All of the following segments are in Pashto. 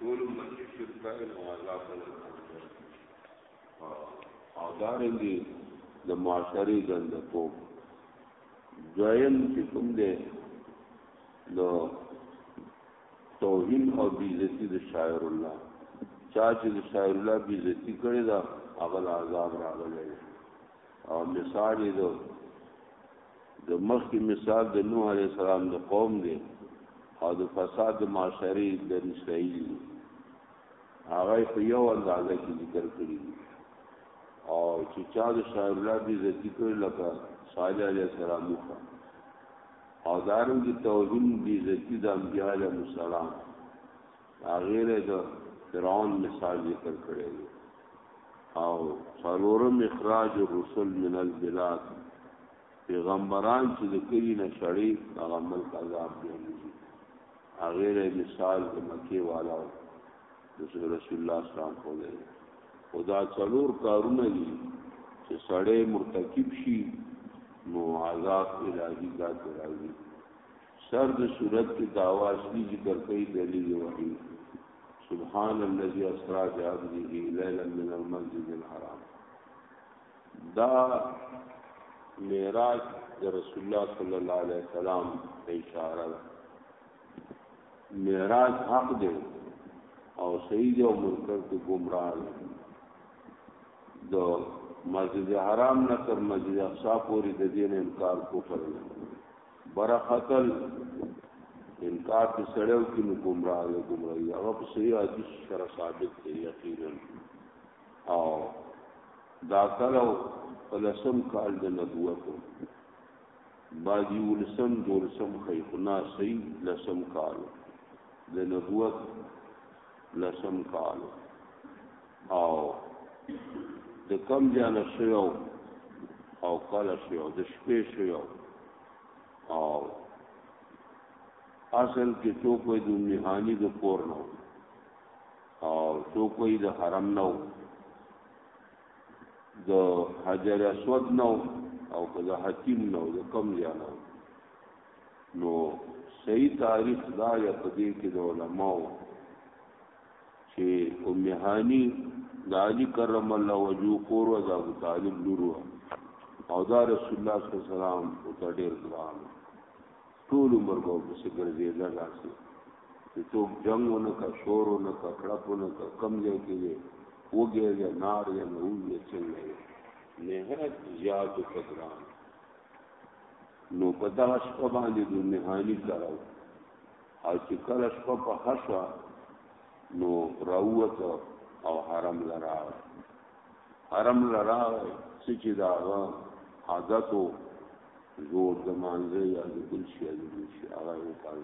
ټول امت کې شرک کړي نو عذاب به او دارنګي د معاشري ګند کو دویم چې کوم دی نو توهین او بیزتی د شاعر الله چا چې د شاعر الله بیزتی کړی دا هغه عذاب راغلی او مثال یې د مخکې مثال د نوح علیه السلام د قوم دی او د فساد د معاشري د اسرائیل دی هغه په یو اندازه کې ذکر کړی دی او چې چا د شاعر الله بي عزتي کړ لکه صالح علیه السلام وکړه او دارنګ توهین بی عزتی د انبیاء علیهم السلام هغه له د فرعون مثال ذکر کړی دی او څلورم اخراج الرسل من البلاد پیغمبران چې د کلی نه شړی هغه ملک عذاب دی هغه له مثال د مکی والا رسول الله صلی الله علیه وسلم خو دی خدا څلور کارونه دي چې سړی مرتکب شي نو عذاب الهی ذات راځي سر د صورت کې داوا اصلي ذکر کوي دلیل وحی سبحان الذي اسرا بعبده ليلا من المسجد الحرام دا معراج د رسول الله صلی الله علیه وسلم اشاره ده معراج حق دی او صحیح دی او منکر ته گمراه دی د مسجد حرام نه تر مسجد اقصا پورې د دین انکار کو فرض برختل انکار چې سړیو کې نو گمراه دی گمراهي هغه په صحیح حدیث سره ثابت دی یقینا او دا کلو فلسم کال د نبوت باجی ولسم دولسم خیخنا سی لسم کال د نبوت لسم کال او د کم ځان شوو او کله شوو د شپې شوو او اصل کې تو کوئی د نهانی د کور نو او تو کوئی د حرم نو د حجر اسود نو او د حتیم نو د کم ځان نو صحیح تاریخ دا یا پدې کې د علماو چې ام هانی د علی کرم الله وجو کور و د ابو طالب لور و او دا رسول الله صلی الله علیه وسلم او ته ډیر ګران ټول عمر به په سګر زیاده لاسي چې څوک جنگ ونه کا شور ونه کا کړپ ونه کا کم ځای کې دی وګیا دی نار یا نه وګیا څنګه دی نهایت زیات او قدران نو په دغه شپه باندې د نهانی کراو او چې کله شپه په خشوا نو راووت او حرم لراغ حرم لراغ څه چې دا عادت او زور د مانځه یا د بل شي د بل شي هغه وکړ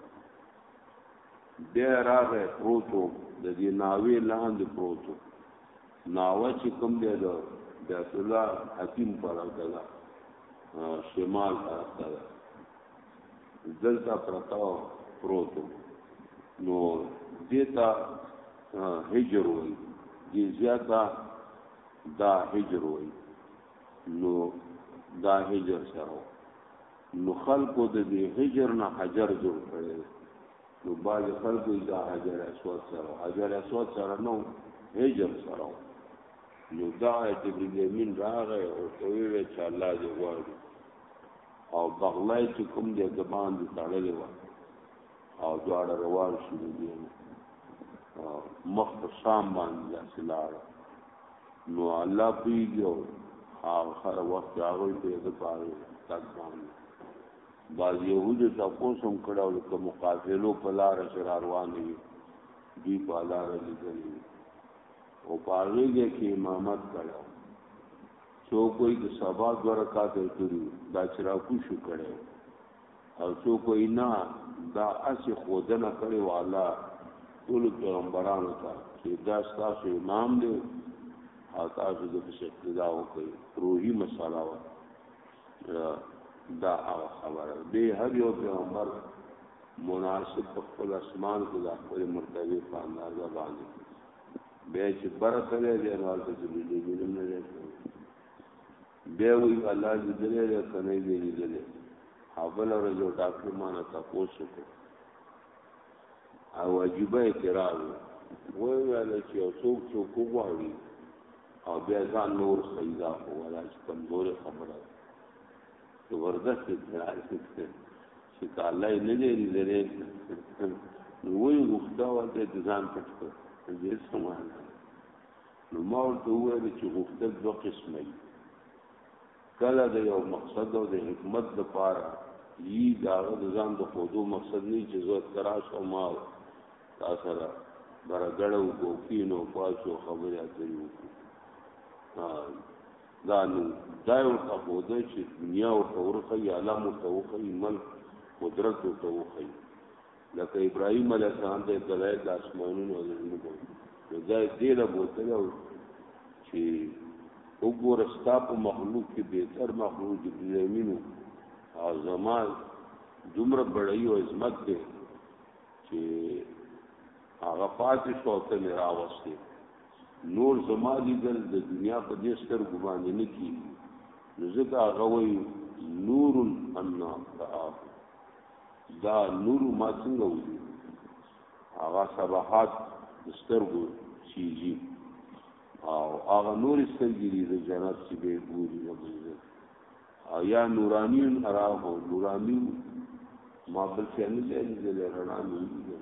بیا راغې پروتو د دې ناوې لاندې پروتو ناوه چې کوم دی د بیت الله حکیم پر راځه شمال طرف ته دلته پرتا پروت نو دیتا هجر وای دی زیاتا دا هجر وای نو دا هجر سره نو خلقو د دې هجر نه حجر جوړ کړي نو باج خلقو دا حجر اسود سره حجر اسود سره نو هجر سره نو دا جبرئیل امین راغی او ته وی چې الله دې غواړي او بغلای چې کوم دې د باندې تړلې و او دواړه روان شو دي مخ په شام باندې داسې لاړ نو الله پیږي او آخر وخت هغه په دې پاره تک باندې باز يهود تاسو هم کړه او مقافلو په لار سره روان دي دی په لار لیدلې او پاره کې امامت کړه څوک وایي د سبا دوه رکعاته یې کړي وو، دا چې راکوز شو کړی وو او څوک وایي نه دا هسې ښودنه کړې وه الله ټولو پیغمبرانو ته چې دا ستاسو امام دی او تاسو د پسې اقتدا وکړئ روحي مساله وه دا هغه خبره دی هر یو پیغمبر مناسب په خپل اسمان کې د خپل مرتبه په اندازه باندې بیا چې بره کړی دی نو هلته چې لیدلی دی هم نه دی بیا وایي الله لیدلی دی که نه دی لیدلی او بله ورځ یو ډاکټر ما نه تپوس وکړو او عجیبه اعتراض و ویله چې یو څوک څوک وغواړي او بیا ځان نور خیدا خو ولا چې کمزورې خبره ده زبردست اعتراض وکړ چې که الله یې نه دی لیدلی نو وایي غوښته ورته د ځان پټ کړ دې څه معنا نو ما ورته وویل چې غوښتل دوه قسمه دي کله د یو مقصد او د حکمت لپاره یي دا د ځان د خودو مقصد نه چې زه تراش او ما تا سره برګړو ګوکینو پاسو خبرې اترې وکړو دا نو دا یو ته خو ده چې دنیا او تورخه یا علم او توخه مل قدرت او توخه لکه ابراهیم علیه السلام د دلایل د اسمانونو او زمینونو نو دا دې له بوتل چې وګوره ستا په مخلوق کې بهتر مخلوق د زمینو او زمان دومره بړی او عظمت دی چې هغه پاتې شو ته راوستي نور زما لیدل د دنیا په دې سترګو باندې نه کېږي نو ځکه هغه وایي نور انا رآه دا نور ما څنګه وځي هغه صباحات سترګو چیزي او هغه نور سترګې دي د جنت چې به ګوري رب عزت او یا نورانی رآه نورانی ما بل څه نه لیدل رڼا نه لیدل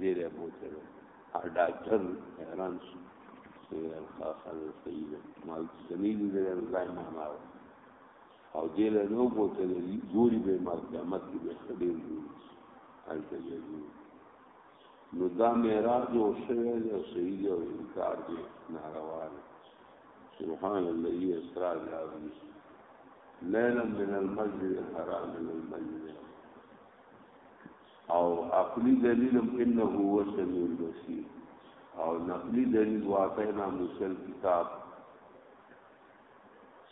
زیره بوتل ا ډاکټر حیران شو سیدل خاصل سید مال سنید دې ځای ما ما او دې له نو بوتل ګوري به ما قیامت کې به خبرې وي الته یې نو دا معراج او شوه او سید او انکار دې ناروا سبحان الله یې اسرا لاوي ليلا من المسجد الحرام الى المسجد او عقلی دلیل انه هو سمیع البصیر او نقلی دلیل واعطینا موسی الكتاب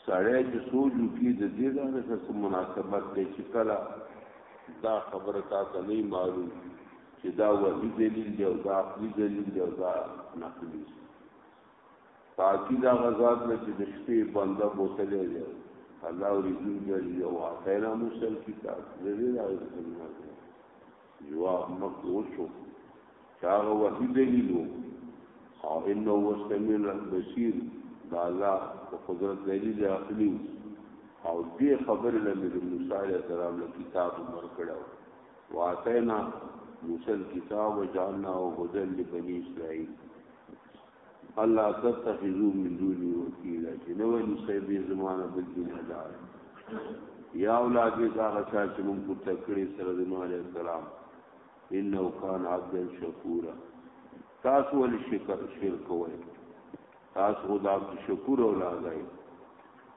سړی چې سوچ وکړي د دې دا څه مناسبت دی چې کله دا خبره تا ته نه معلوم چې دا وحی دلیل دی او دا عقلی دلیل دی او دا نقلی پاکی دا غزاد نه چې د شپې بنده بوتلې دی الله ورزو جل یو اعطینا موسل کتاب زری دا استعمال جواب مکه وشو چاغه وحی دلیلو او انه هو سميع البصير دا الله په قدرت دلیل عقلی او دې خبر له موسی علیه السلام له کتاب عمر کړه واعطینا موسی الكتاب وجعلناه هدى لبني اسرائيل الله تتخذو من دونی وکیلا چې نو نو صاحب زمانه بل دنیا دار یا اولاد دې دا غچا چې مونږ په تکړه سره د نوح علی السلام انه کان عبد شکورا تاسو ول شکر شرک وای تاسو خدا شکور اولاد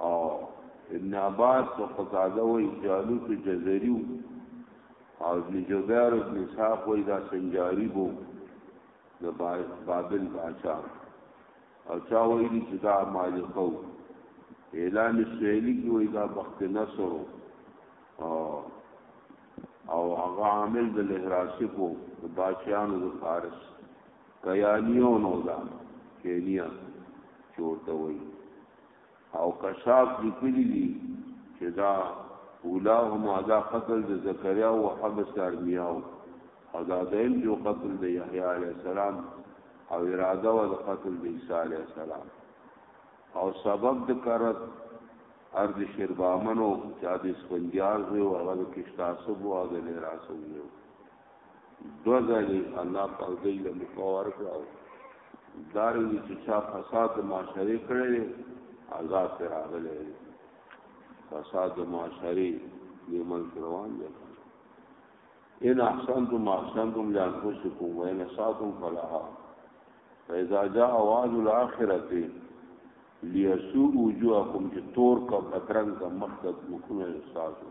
او ابن عباس او قتاده وی جالوت جزری او ابن جبیر او ابن صاحب وی دا سنجاری بو د بابل باچا او چا ویلی چې دا مالکو اعلان سویلی کی وی دا بخت نصر او هغه عامل د لهراسکو د بادشاہانو د فارس کیانیو نو دا کینیا چورته وی او کشاف لیکلی دی چې دا اولاهما دا قتل د زکریا او حبس د ارمیاو او دا دیم جو قتل د یحیی علی السلام او اراده و د قتل د عیسی علی السلام او سبب د کرت ارد شربامنو چا د اسفندیار وی او هغه کشتاسب او د لراسو وی دو ځلې الله پاک دوی له موقع ورکړه دارنګه چې چا فساد د معاشري کړی عذاب پر راغلی فساد د معاشري دی ملک روان دی ان احسنتم احسنتم لانفسکم وان اساتم فلها فاذا جاء وعد الاخره ليسوء وجوهكم چې تور کا بدرنګ کا مخدد مخونه احساسو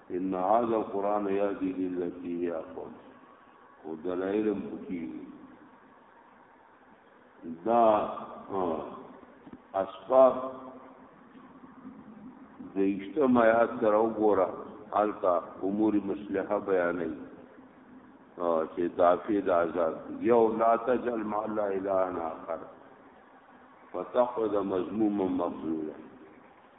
ان هذا القرآن يهدي للتي هي اقوم او دلائل هم پکې دا اسباب د اجتماع یاد تر وګوره الکا امور مصلحه بیانې چې دافع د عذاب یو لا تجل مع الله الا اخر فتقد مذموما مخذولا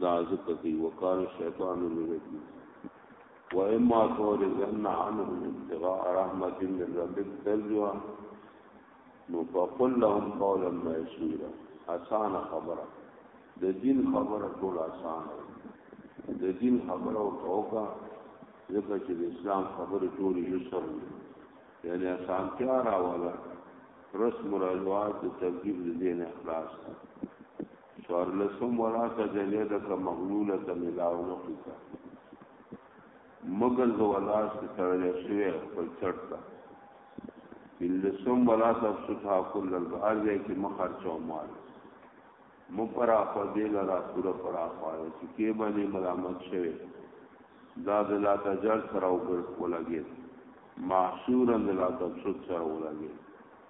دا ذکر دی وکال شیطان لربی و اما تورزن عنهم ابتغاء رحمت من ربک ترجوا نو فقل لهم قولا ميسورا آسان خبره د دین خبره ټول آسان د دین خبره او توګه ځکه چې د اسلام خبره ټول یو سره یعنی آسان کیا راواله رسم رواج د تبدیل دین اخلاص څوارلسم ورا ته جلې د که مغلوله ته ملاو نه خوکا مګر زه ولاس کې تړلې شوی خپل چټ ته پنځلسم ولا تفسدها کل البحر دی کې مخر چومال مو پر اخو دې لرا پورا پر اخو چې کې باندې ملامت شوی دا د لا تجر سره وګر ولګي معصورا د لا تفسد سره ولګي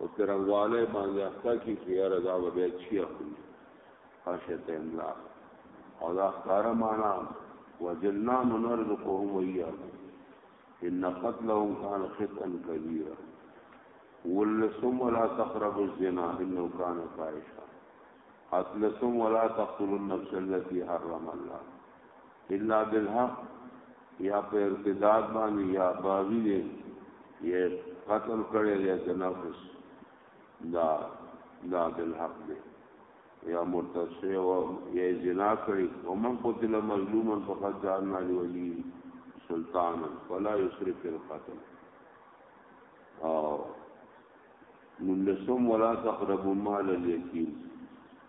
او ترنګواله باندې افتا کی خیر ادا و به اچھی اخلي خاصیت املا او دا ښکارا معنی وجلنا منرزقهم ویاهم ان قتلهم كان خطئا كبيرا ولسم ولا تقربوا الزنا انه كان فاحشا اطلسم ولا تقتلوا النفس التي حرم الله الا بالحق یا په ارتداد باندې یا باغی دی یا قتل کړی دی د نفس دا دا بالحق دی یا مرتد شوی و یا زنا کړی او من قتل مظلوما فقد جعلنا لولی سلطانا فلا یسرف فی القتل او نلسم ولا تقربوا مال اليتيم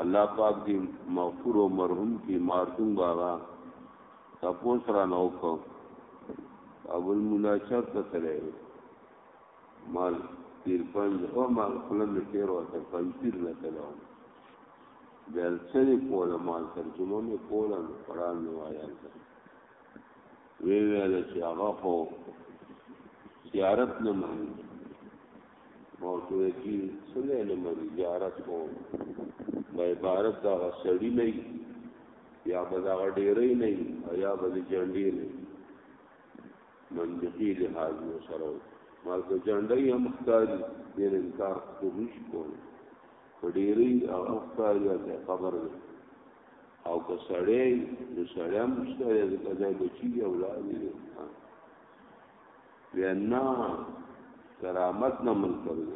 الله پاک دی مغفور او مرحوم کی مارتون بابا تپوس را نه وکړ ابو الملا چر ته تللی مال تیر پنځ او ما خپل می تیر او تر پنځیر نه تلو بل څه کوله مال ترجمه می کوله نو قران نو آیان کړ وی ویل چې هغه خو زیارت نه مانی موضوع کی سلی لمر زیارت کو به عبارت دا غسړی نه یا به دا ډیرې نه یا به د جنډې نه منطقي لحاظ نو سره مال کو جنډې هم ښکاری دین انکار کومش کول ډیرې او ښکاری د خبر نه او که سړی نو سړی هم شته د بچی اولاد دی وینا کرامت نه من کړی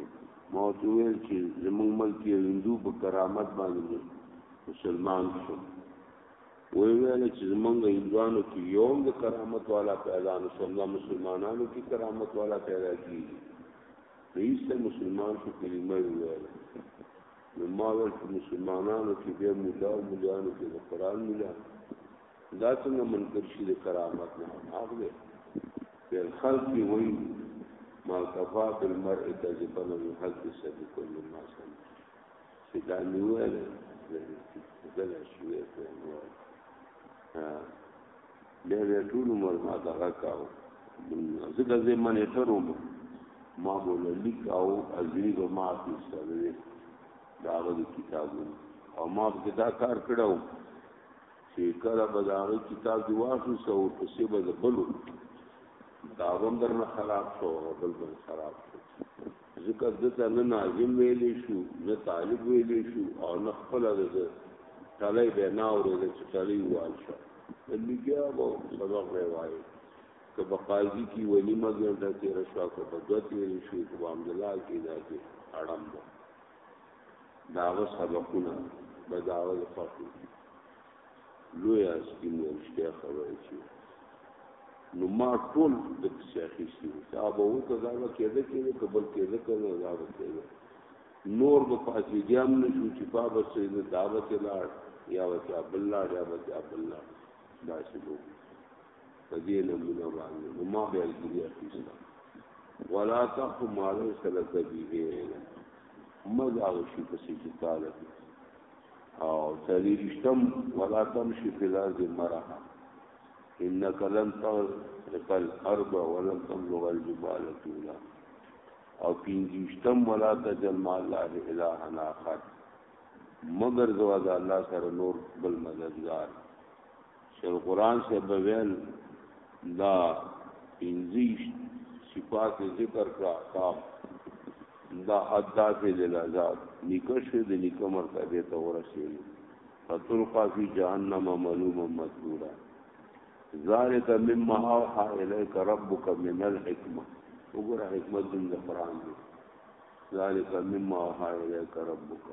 ما ته ویل چې زموږ ملک یو هندو په کرامت باندې مسلمان شو وی ویل چې زموږ هندوانو کې یو د کرامت والا پیدا نه شو دا مسلمانانو کې کرامت والا پیدا کیږي رئیس مسلمان شو کلمه ویل نو ما ورته مسلمانانو کې به مولا او مولانو کې د قران مولا دا څنګه منکر شي د کرامت نه حق دی بل خلق دی وای ما کفا بالمرء کذبا من حد سبي كل ما سمع چې دا نیول دل شوې په نو ها به به ټول عمر ما دا راکاو زګه زې منې تروم ما بوله لیکاو ازری به ما په سره دا غو کتابونه او ما دا کار کړو چي کله به د هغه کتاب دی واخیسته او پسې به د بلو کتاب هم درنه خراب شو او بل بل خراب شو ځکه دته نه ناظم ویلې شو نه طالب ویلې شو او نه خپل د ټلې به نه اورې د چټلې وال شو لګیا به سبق به وایي که په قاضي کې ولیمه ګرځي رشوه کو په دوت ویلې شو په عبد الله کې دا کې اړم وو داغه سبقونه به داغه فقو لوی اسکین ورشته خبره چی نو ما ټول د پسې اخیستي دا به و ته دا به کېده کېده که بل کېده که نه دا به کېده نور به پاسې بیا هم نه شو چې پا به څه نه دا به چې لاړ یا به چا بل لاړ یا به چا بل لاړ داسې به په دې نمونه باندې نو ما به ګیری اخیسته ولا تخ ما ليس لك به علم مزه او شي په سې تعالی او سړي رښتم ولا تمشي في الارض مرحا انك لن تغرق الارض ولن تبلغ الجبال طولا او پینځشتم ولا تجل ما الله الا انا خد مگر زوا الله سره نور بل مددگار شیخ القرآن سے بویل دا پنځیش صفات ذکر کړه کام دا حد دا فی للعذاب نکش د نکه مرتبه ته ورسېږي فتلقا فی جهنم ملوما مدبورا ذالک مما اوحى الیک ربک من الحکمه وګوره حکمت د قرآن دی ذالک مما اوحى الیک ربک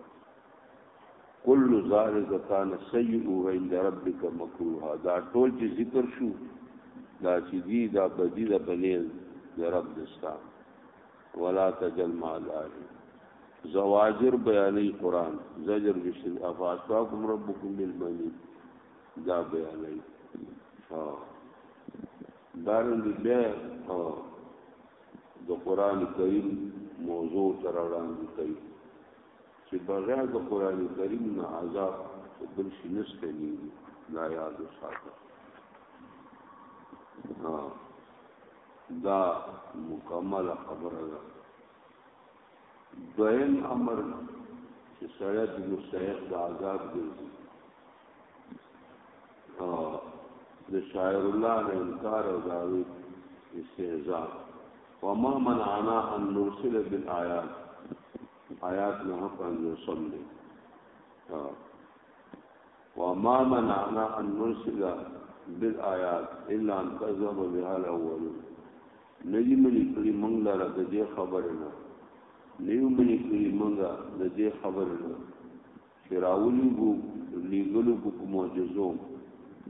کل ذالک کان سیئو عند ربک مکروها دا ټول چې ذکر شو دا چې دی دا بدی دا بنیل د رب دستا ولا تجل ما الله زواجر بیانی قران زجر بشل افاسواکم ربکم بالمنی دا بیانی ها دارن دی بیا د قران کریم موضوع تر وړاندې کوي چې بغیر د قران کریم نه عذاب بل شي نشته ني لا یاد وساته ها دا مکمل خبره ده دویم امر چې سره د مستحق د عذاب ګرځي د شاعر الله نه انکار او داوی استهزاء وما منعنا ان نرسل بالآيات آیات نه پنځوسم دی وما منعنا ان نرسل بالآیات الا ان كذب بها الاولون ندی منی کړی مونږ لاره د دې خبره نه نیو منی کړی مونږ د دې خبره نه چې راولي وو لیګلو کو معجزو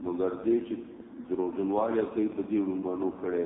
مګر دې چې دروغجنواله کوي په دې ومنو کړي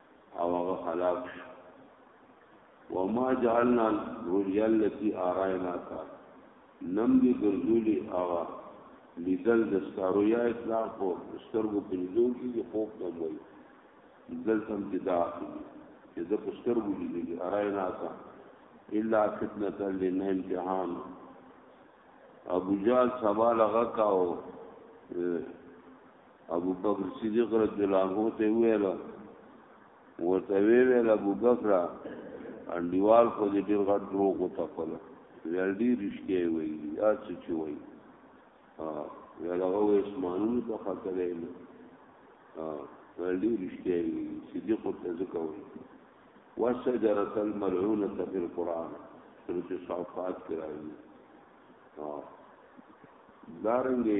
او هغه هلاک شو وما جعلنا الرؤيا التي آرائناك نم دي ګرځولي هغه لیدل د ستارو یا اطلاق په سترګو په لیدو کې د خوب کم وي دلته هم جدا اخلي چې د سترګو لیدل آرائنا کا الا فتنه لنا امتحان ابو جال سوال هغه کاو ابو بکر صدیق رضی الله عنه ته ویل ورته ویل ابو بکر انډیوال خو دې ډیر غټ دروغ وتپل ویل دې رښتیا ویلي یا څه چې وایي ویل هغه اسمانونو ته خطرې نه ویل دې رښتیا ویلي صدیق ورته ځکه وایي وشجرة الملعونة في القرآن سورة الصافات کې راځي دارنګه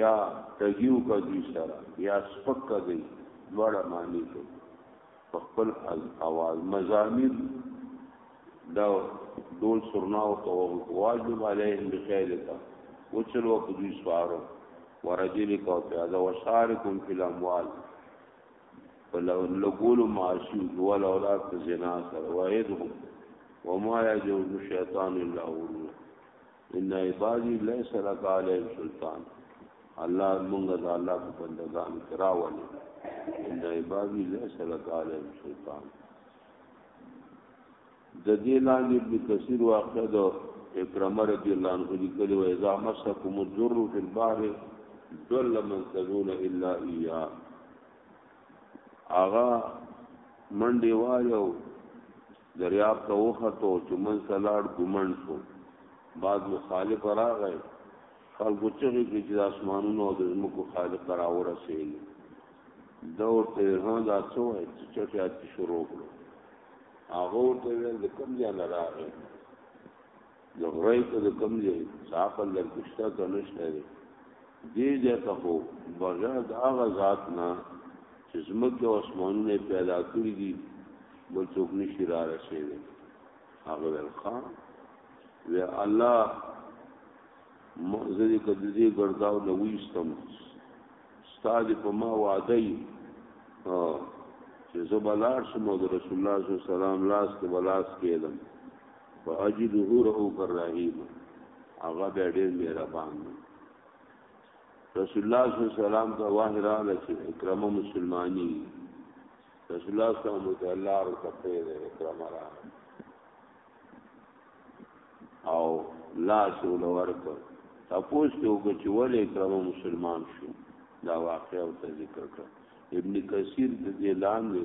یا ټګي وکړه دوی سره یا سپک کړه دوی دواړه معنی کوي په خپل اواز مزامیر دا ډول سرناو ته واجب علیهم بخیلک وچلو په دوی سوارو ورجلک او پیاده وشارکم فی الاموال فلو لقول معاشی دول اولاد په زنا سره وعدهم وما یجوز شیطان الا غرور ان عبادی لیس لک علیهم سلطان الله مونږ د الله په بندگان کرا ولې ان عبادی لیس لک علیهم سلطان د دې لاندې ابن کثیر واقع ده اکرم رضی الله عنه لیکلی و اذا مسکم الضر فی البحر ضل من تدون الا ایاه آغا منډي وایو دریاب ته وختو چې منځ ته لاړ ګومنډ شو باد مخالف راغی خلکو چغې کړې چې د اسمانونو او د ځمکو خالق ته راورسېږي دا ورته ها دا څه وایي چې چټي اتي شروع کړو هغه ورته ویل د کوم ځای نه راغی زغرای ته د کم ځای ساقل در کشته ته نشته دی دې ځای ته خو بغیر د هغه ذات نه چې زمکه او اسمانونه پیدا کړی دي بل څوک نشي را رسېږي هغه ورخه و الله مزه دې کده دې ګرځاو نه وېستم استاد په ما وعده یې چې زبلار شم د رسول الله صلی الله علیه وسلم لاس کې بلاس کېدم فاجده رؤوف الرحیم هغه به ډیر مهربان دی رسول الله صلی الله علیه وسلم ته وحی را لچ اکرام مسلمانی رسول الله صلی الله علیه وسلم ته الله رو کپې ده اکرام را او لا سول ورته تاسو ته وګچ ولې اکرام مسلمان شو دا واقعا ته ذکر کړ ابن کثیر د دې لاندې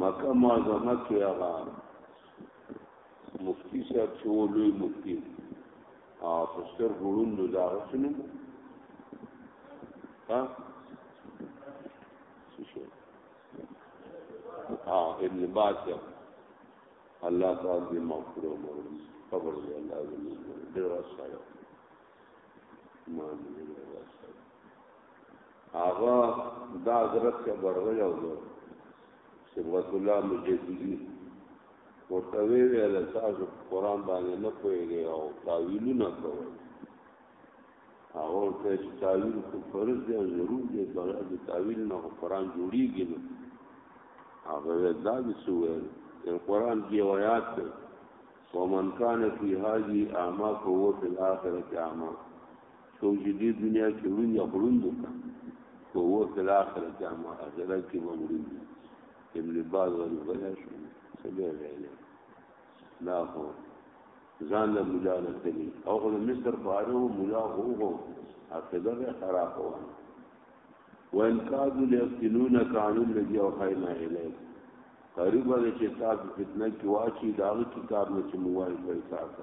مکه معظمه کې هغه مفتی صاحب چې و لوی مفتی او پستر ګړون د زاغه شنو ها شو ها ابن باز الله تعالی دې مغفور او مرحوم قبر دې الله دې ډېر واسه ما دې هغه دا حضرت ته بروي او صبغت الله مجددي ورته ویل تاسو قرآن باندې نه پوهیږئ او تاویلونه کوئ هغه ورته چې تاویل خو فرض دی او ضرور دی بغیر د تاویل نه خو قرآن جوړیږي نو هغه دا دې څه ویل یو قرآن کې یو آیات دی ومن کان فی هذه اعما فهو فی الاخرة اعما څوک چې دې دنیا کې وړون یا خړوند وکړه خو هو په آخرت کې هم آخرت کې به مړون دي ابن باز ورې ولا شو سبه ویلې لا هو ځان له مولا نه تللی او خو مصر فارو مولا هو هو عقیده به خراب وانه وان کادو لیفتنونک عن الذی اوحینا الیک قریب ده چې تاسو فتنه کې واچي دا کتاب نه چې موای کوي تاسو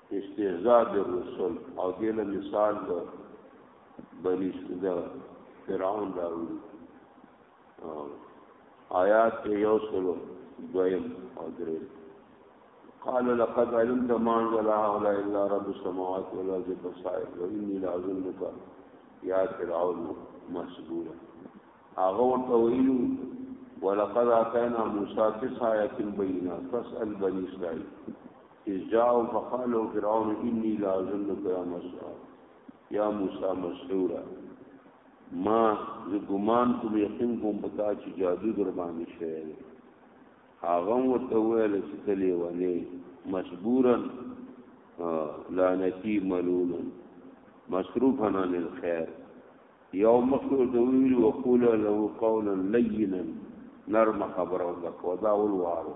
استهزاء بالرسل او دې له مثال د بنی د فرعون راوړي آیات یو سلو دویم او درې قال لقد علمت ما انزل هؤلاء الا رب السماوات والارض بصائر واني لاظنك يا فرعون مسبورا هغه ورته ویلو ولقد اتینا موسی تسع آیات بینات فاسأل بنی اسرائیل اذ جاءوا فقالوا فرعون اني لا اظنك يا موسى يا موسى مسحورا ما زه ګمان کوم یقین کوم پتا چې جادو در باندې شوی دی هغه ورته ویل چې تلې ونی مشبورا لعنتی ملونا مصروفا عن الخير یو مخور ته ویل وقول له قولا لینا نرم خبره وکړه دا ولوارو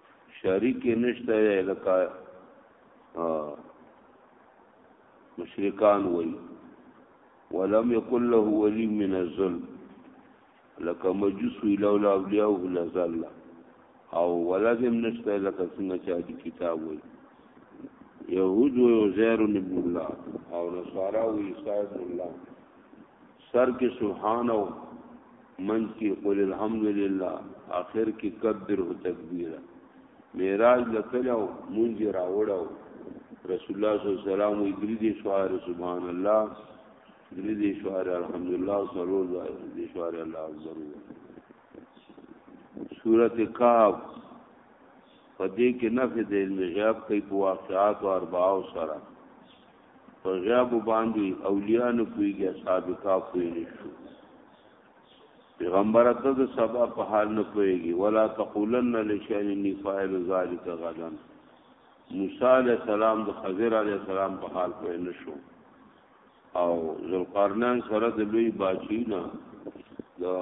شریک نشته لکه مشرکان وای ولم یکن له ولی من الظلم لکه مجوس وی لولا اولیاء لزل او ولازم نشته لکه څنګه چې د کتاب وای یهود و عزیر ابن الله او نصارا و عیسی ابن الله سر کې سبحان او منځ کې قل الحمدلله آخر کې کبره تکبیره معراج لکلو مونږ راوړو رسول الله صلی الله علیه وسلم وی درې دې شوار سبحان الله درې دې شوار الحمدلله سرور دې شوار الله اکبر سورۃ کهف پدې کې نفي د علم غیب کوي په واقعات او ارباو سره په غیاب باندې اولیاء نه پويږي اصحاب کاف پوي نشو پیغمبر ته د سبا په حال نه پويږي ولا تقولن لشان اني فاعل ذلك غدا موسی عليه السلام د خضر عليه السلام په حال پوي نشو او ذوالقرنین سره د لوی باچی نه د